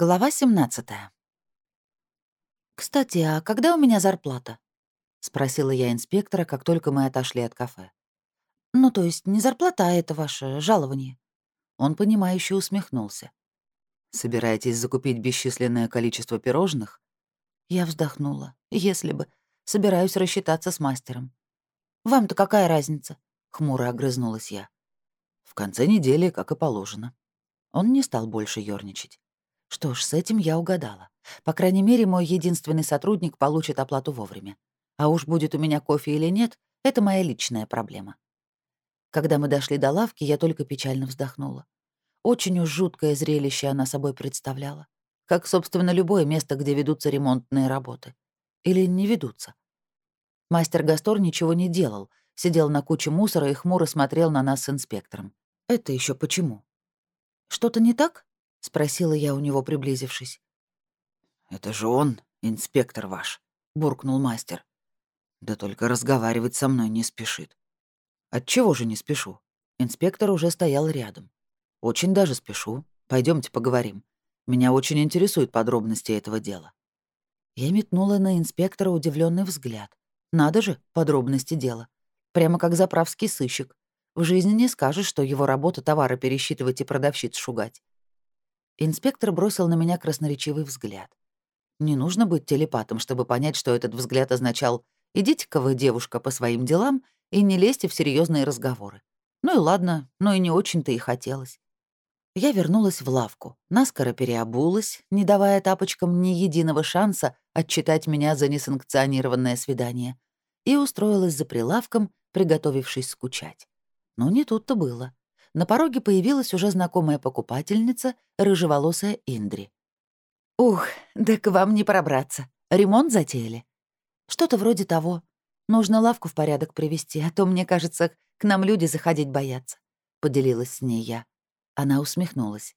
Глава 17 «Кстати, а когда у меня зарплата?» — спросила я инспектора, как только мы отошли от кафе. «Ну, то есть не зарплата, а это ваше жалование». Он, понимающе усмехнулся. «Собираетесь закупить бесчисленное количество пирожных?» Я вздохнула. «Если бы. Собираюсь рассчитаться с мастером». «Вам-то какая разница?» — хмуро огрызнулась я. «В конце недели, как и положено». Он не стал больше ёрничать. Что ж, с этим я угадала. По крайней мере, мой единственный сотрудник получит оплату вовремя. А уж будет у меня кофе или нет, это моя личная проблема. Когда мы дошли до лавки, я только печально вздохнула. Очень уж жуткое зрелище она собой представляла. Как, собственно, любое место, где ведутся ремонтные работы. Или не ведутся. Мастер Гастор ничего не делал, сидел на куче мусора и хмуро смотрел на нас с инспектором. Это еще почему? Что-то не так? — спросила я у него, приблизившись. «Это же он, инспектор ваш», — буркнул мастер. «Да только разговаривать со мной не спешит». «Отчего же не спешу?» Инспектор уже стоял рядом. «Очень даже спешу. Пойдемте поговорим. Меня очень интересуют подробности этого дела». Я метнула на инспектора удивленный взгляд. Надо же, подробности дела. Прямо как заправский сыщик. В жизни не скажешь, что его работа товары пересчитывать и продавщиц шугать. Инспектор бросил на меня красноречивый взгляд. Не нужно быть телепатом, чтобы понять, что этот взгляд означал «идите-ка вы, девушка, по своим делам и не лезьте в серьезные разговоры». Ну и ладно, но и не очень-то и хотелось. Я вернулась в лавку, наскоро переобулась, не давая тапочкам ни единого шанса отчитать меня за несанкционированное свидание, и устроилась за прилавком, приготовившись скучать. Но не тут-то было на пороге появилась уже знакомая покупательница, рыжеволосая Индри. «Ух, да к вам не пробраться. Ремонт затеяли?» «Что-то вроде того. Нужно лавку в порядок привести, а то, мне кажется, к нам люди заходить боятся», — поделилась с ней я. Она усмехнулась.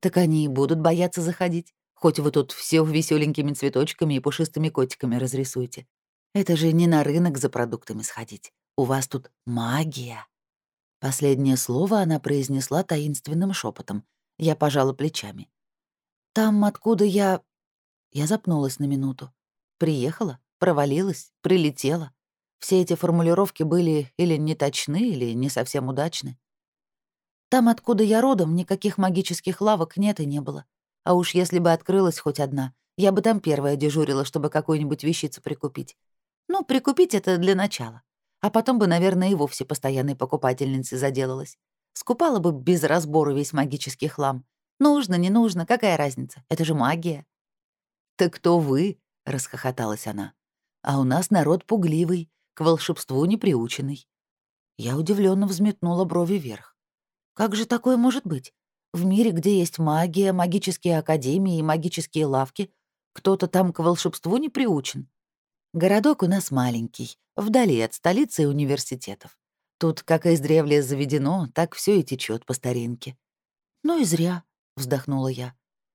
«Так они и будут бояться заходить, хоть вы тут все веселенькими цветочками и пушистыми котиками разрисуете. Это же не на рынок за продуктами сходить. У вас тут магия». Последнее слово она произнесла таинственным шепотом. Я пожала плечами. «Там, откуда я...» Я запнулась на минуту. Приехала, провалилась, прилетела. Все эти формулировки были или неточны, или не совсем удачны. Там, откуда я родом, никаких магических лавок нет и не было. А уж если бы открылась хоть одна, я бы там первая дежурила, чтобы какую-нибудь вещицу прикупить. Ну, прикупить это для начала. А потом бы, наверное, и вовсе постоянной покупательницей заделалась. Скупала бы без разбору весь магический хлам. Нужно, не нужно, какая разница? Это же магия. «Так кто вы?» — расхохоталась она. «А у нас народ пугливый, к волшебству неприученный». Я удивленно взметнула брови вверх. «Как же такое может быть? В мире, где есть магия, магические академии и магические лавки, кто-то там к волшебству не приучен. Городок у нас маленький, вдали от столицы и университетов. Тут, как издревле заведено, так все и течет по старинке. Ну и зря, вздохнула я.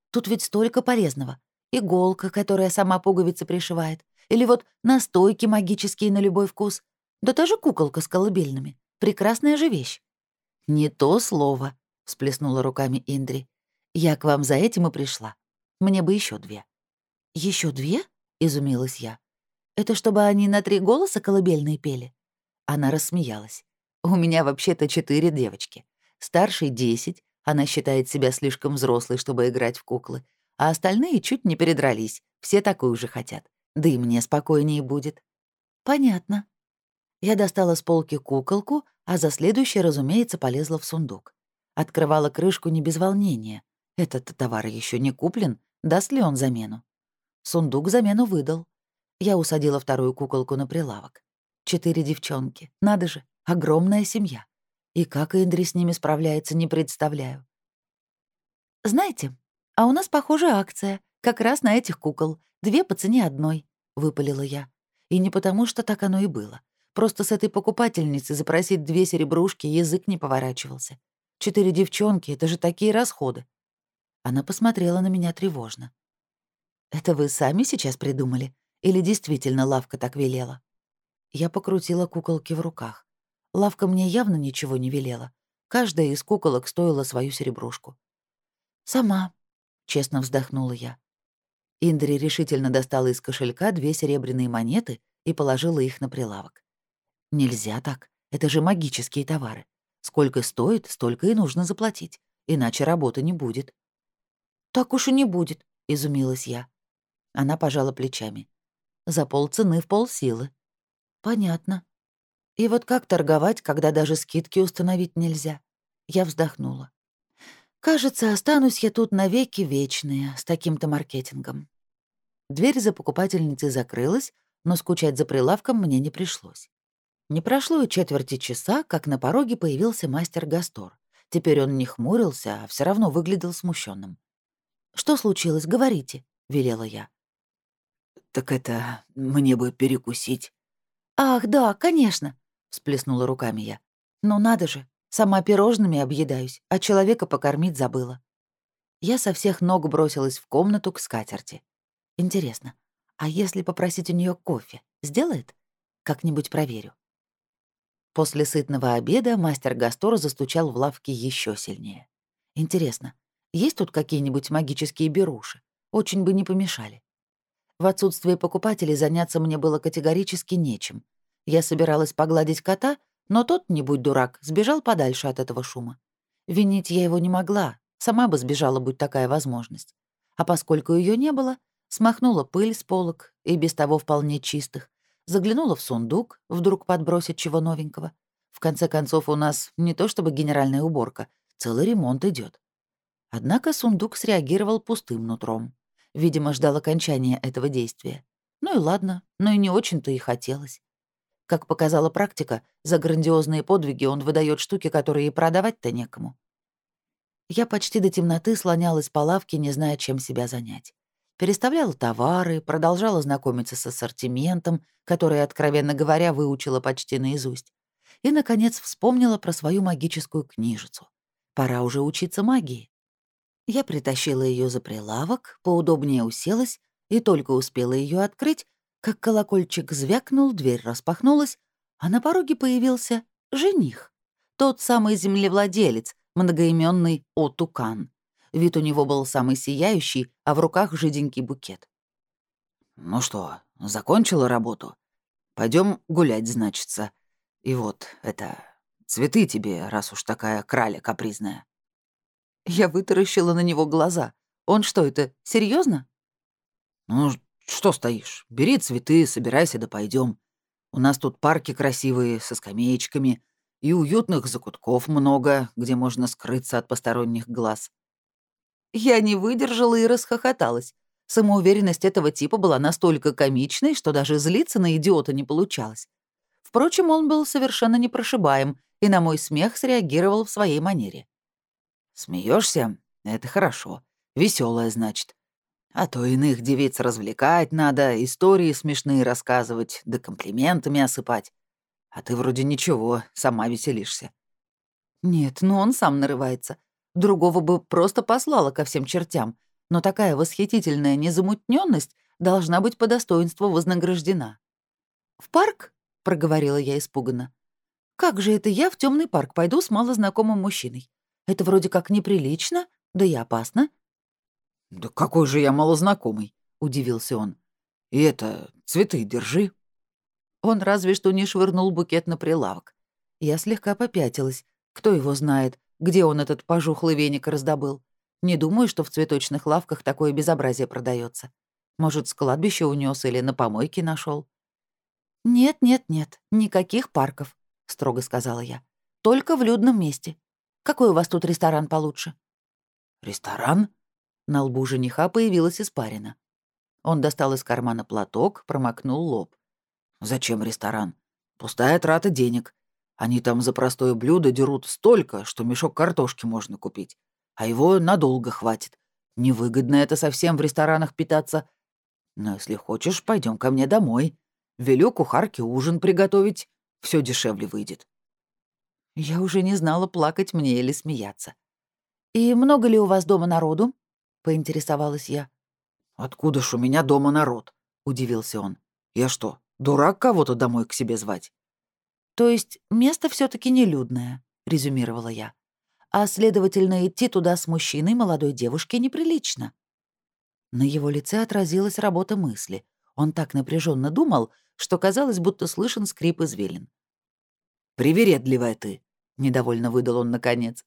Тут ведь столько полезного. Иголка, которая сама пуговицы пришивает. Или вот настойки магические на любой вкус. Да та же куколка с колыбельными. Прекрасная же вещь. «Не то слово», — всплеснула руками Индри. «Я к вам за этим и пришла. Мне бы еще две». Еще две?» — изумилась я. Это чтобы они на три голоса колыбельные пели?» Она рассмеялась. «У меня вообще-то четыре девочки. Старшей — десять, она считает себя слишком взрослой, чтобы играть в куклы, а остальные чуть не передрались, все такую же хотят. Да и мне спокойнее будет». «Понятно». Я достала с полки куколку, а за следующей, разумеется, полезла в сундук. Открывала крышку не без волнения. Этот товар еще не куплен, даст ли он замену? Сундук замену выдал. Я усадила вторую куколку на прилавок. Четыре девчонки. Надо же, огромная семья. И как Индри с ними справляется, не представляю. «Знаете, а у нас, похоже, акция. Как раз на этих кукол. Две по цене одной», — выпалила я. И не потому, что так оно и было. Просто с этой покупательницей запросить две серебрушки язык не поворачивался. Четыре девчонки — это же такие расходы. Она посмотрела на меня тревожно. «Это вы сами сейчас придумали? Или действительно лавка так велела? Я покрутила куколки в руках. Лавка мне явно ничего не велела. Каждая из куколок стоила свою серебрушку. «Сама. — честно вздохнула я. Индри решительно достала из кошелька две серебряные монеты и положила их на прилавок. «Нельзя так. Это же магические товары. Сколько стоит, столько и нужно заплатить. Иначе работы не будет». «Так уж и не будет», — изумилась я. Она пожала плечами. «За полцены в полсилы». «Понятно. И вот как торговать, когда даже скидки установить нельзя?» Я вздохнула. «Кажется, останусь я тут навеки вечные с таким-то маркетингом». Дверь за покупательницей закрылась, но скучать за прилавком мне не пришлось. Не прошло и четверти часа, как на пороге появился мастер Гастор. Теперь он не хмурился, а все равно выглядел смущенным. «Что случилось? Говорите», — велела я. «Так это мне бы перекусить». «Ах, да, конечно», — всплеснула руками я. «Ну надо же, сама пирожными объедаюсь, а человека покормить забыла». Я со всех ног бросилась в комнату к скатерти. Интересно, а если попросить у нее кофе, сделает? Как-нибудь проверю. После сытного обеда мастер Гастор застучал в лавке еще сильнее. Интересно, есть тут какие-нибудь магические беруши? Очень бы не помешали. В отсутствие покупателей заняться мне было категорически нечем. Я собиралась погладить кота, но тот, не будь дурак, сбежал подальше от этого шума. Винить я его не могла, сама бы сбежала, будь такая возможность. А поскольку ее не было, смахнула пыль с полок, и без того вполне чистых, заглянула в сундук, вдруг подбросить чего новенького. В конце концов, у нас не то чтобы генеральная уборка, целый ремонт идет. Однако сундук среагировал пустым нутром. Видимо, ждал окончания этого действия. Ну и ладно, но и не очень-то и хотелось. Как показала практика, за грандиозные подвиги он выдает штуки, которые и продавать-то некому. Я почти до темноты слонялась по лавке, не зная, чем себя занять переставляла товары, продолжала знакомиться с ассортиментом, который, откровенно говоря, выучила почти наизусть. И, наконец, вспомнила про свою магическую книжицу. Пора уже учиться магии. Я притащила ее за прилавок, поудобнее уселась и только успела ее открыть, как колокольчик звякнул, дверь распахнулась, а на пороге появился жених. Тот самый землевладелец, многоименный Отукан. Вид у него был самый сияющий, а в руках жиденький букет. «Ну что, закончила работу? Пойдем гулять, значится. И вот, это, цветы тебе, раз уж такая краля капризная». Я вытаращила на него глаза. Он что это, серьезно? «Ну, что стоишь? Бери цветы, собирайся да пойдем. У нас тут парки красивые, со скамеечками, и уютных закутков много, где можно скрыться от посторонних глаз. Я не выдержала и расхохоталась. Самоуверенность этого типа была настолько комичной, что даже злиться на идиота не получалось. Впрочем, он был совершенно непрошибаем и на мой смех среагировал в своей манере. Смеешься? Это хорошо. Веселая, значит. А то иных девиц развлекать надо, истории смешные рассказывать, да комплиментами осыпать. А ты вроде ничего, сама веселишься. Нет, ну он сам нарывается. Другого бы просто послала ко всем чертям, но такая восхитительная незамутненность должна быть по достоинству вознаграждена. «В парк?» — проговорила я испуганно. «Как же это я в темный парк пойду с малознакомым мужчиной? Это вроде как неприлично, да и опасно». «Да какой же я малознакомый?» — удивился он. «И это, цветы держи». Он разве что не швырнул букет на прилавок. Я слегка попятилась. Кто его знает, где он этот пожухлый веник раздобыл? Не думаю, что в цветочных лавках такое безобразие продается. Может, с кладбища унес или на помойке нашел. «Нет, нет, нет, никаких парков», — строго сказала я. «Только в людном месте. Какой у вас тут ресторан получше?» «Ресторан?» На лбу жениха появилась испарина. Он достал из кармана платок, промокнул лоб. «Зачем ресторан? Пустая трата денег. Они там за простое блюдо дерут столько, что мешок картошки можно купить. А его надолго хватит. Невыгодно это совсем в ресторанах питаться. Но если хочешь, пойдем ко мне домой. Велю кухарке ужин приготовить. Все дешевле выйдет. Я уже не знала, плакать мне или смеяться. «И много ли у вас дома народу?» — поинтересовалась я. «Откуда ж у меня дома народ?» — удивился он. «Я что, дурак кого-то домой к себе звать?» «То есть место все таки нелюдное», — резюмировала я. а, следовательно, идти туда с мужчиной молодой девушке неприлично. На его лице отразилась работа мысли. Он так напряженно думал, что казалось, будто слышен скрип извилин. «Привередливая ты», — недовольно выдал он наконец.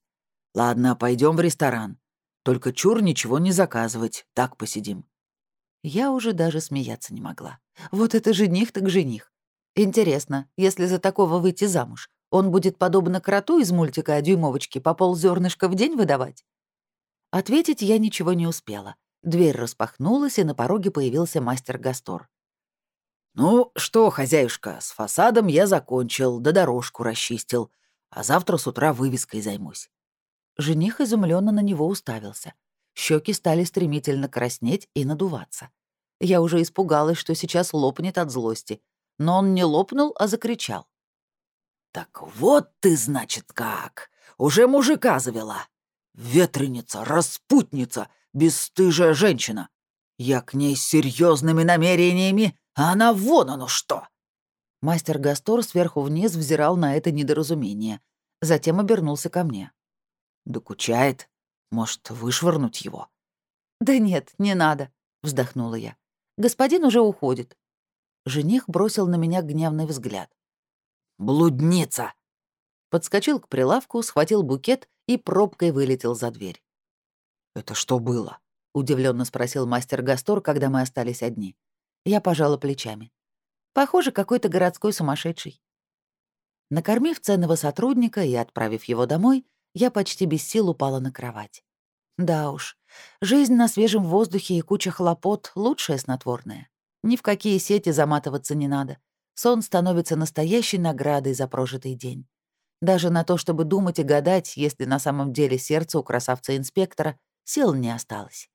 «Ладно, пойдем в ресторан. Только чур ничего не заказывать, так посидим». Я уже даже смеяться не могла. Вот это жених так жених. Интересно, если за такого выйти замуж, он будет подобно кроту из мультика о дюймовочке по ползернышка в день выдавать? Ответить я ничего не успела. Дверь распахнулась, и на пороге появился мастер Гастор. «Ну что, хозяюшка, с фасадом я закончил, да дорожку расчистил, а завтра с утра вывеской займусь». Жених изумленно на него уставился. Щеки стали стремительно краснеть и надуваться. Я уже испугалась, что сейчас лопнет от злости, но он не лопнул, а закричал. «Так вот ты, значит, как! Уже мужика завела! Ветреница, распутница, бесстыжая женщина! Я к ней с серьезными намерениями, а она вон оно что!» Мастер Гастор сверху вниз взирал на это недоразумение, затем обернулся ко мне. «Докучает? Может, вышвырнуть его?» «Да нет, не надо», — вздохнула я. «Господин уже уходит». Жених бросил на меня гневный взгляд. «Блудница!» Подскочил к прилавку, схватил букет и пробкой вылетел за дверь. «Это что было?» — удивленно спросил мастер Гастор, когда мы остались одни. Я пожала плечами. Похоже, какой-то городской сумасшедший. Накормив ценного сотрудника и отправив его домой, я почти без сил упала на кровать. Да уж, жизнь на свежем воздухе и куча хлопот — лучшее снотворное. Ни в какие сети заматываться не надо. Сон становится настоящей наградой за прожитый день. Даже на то, чтобы думать и гадать, если на самом деле сердце у красавца-инспектора, сил не осталось.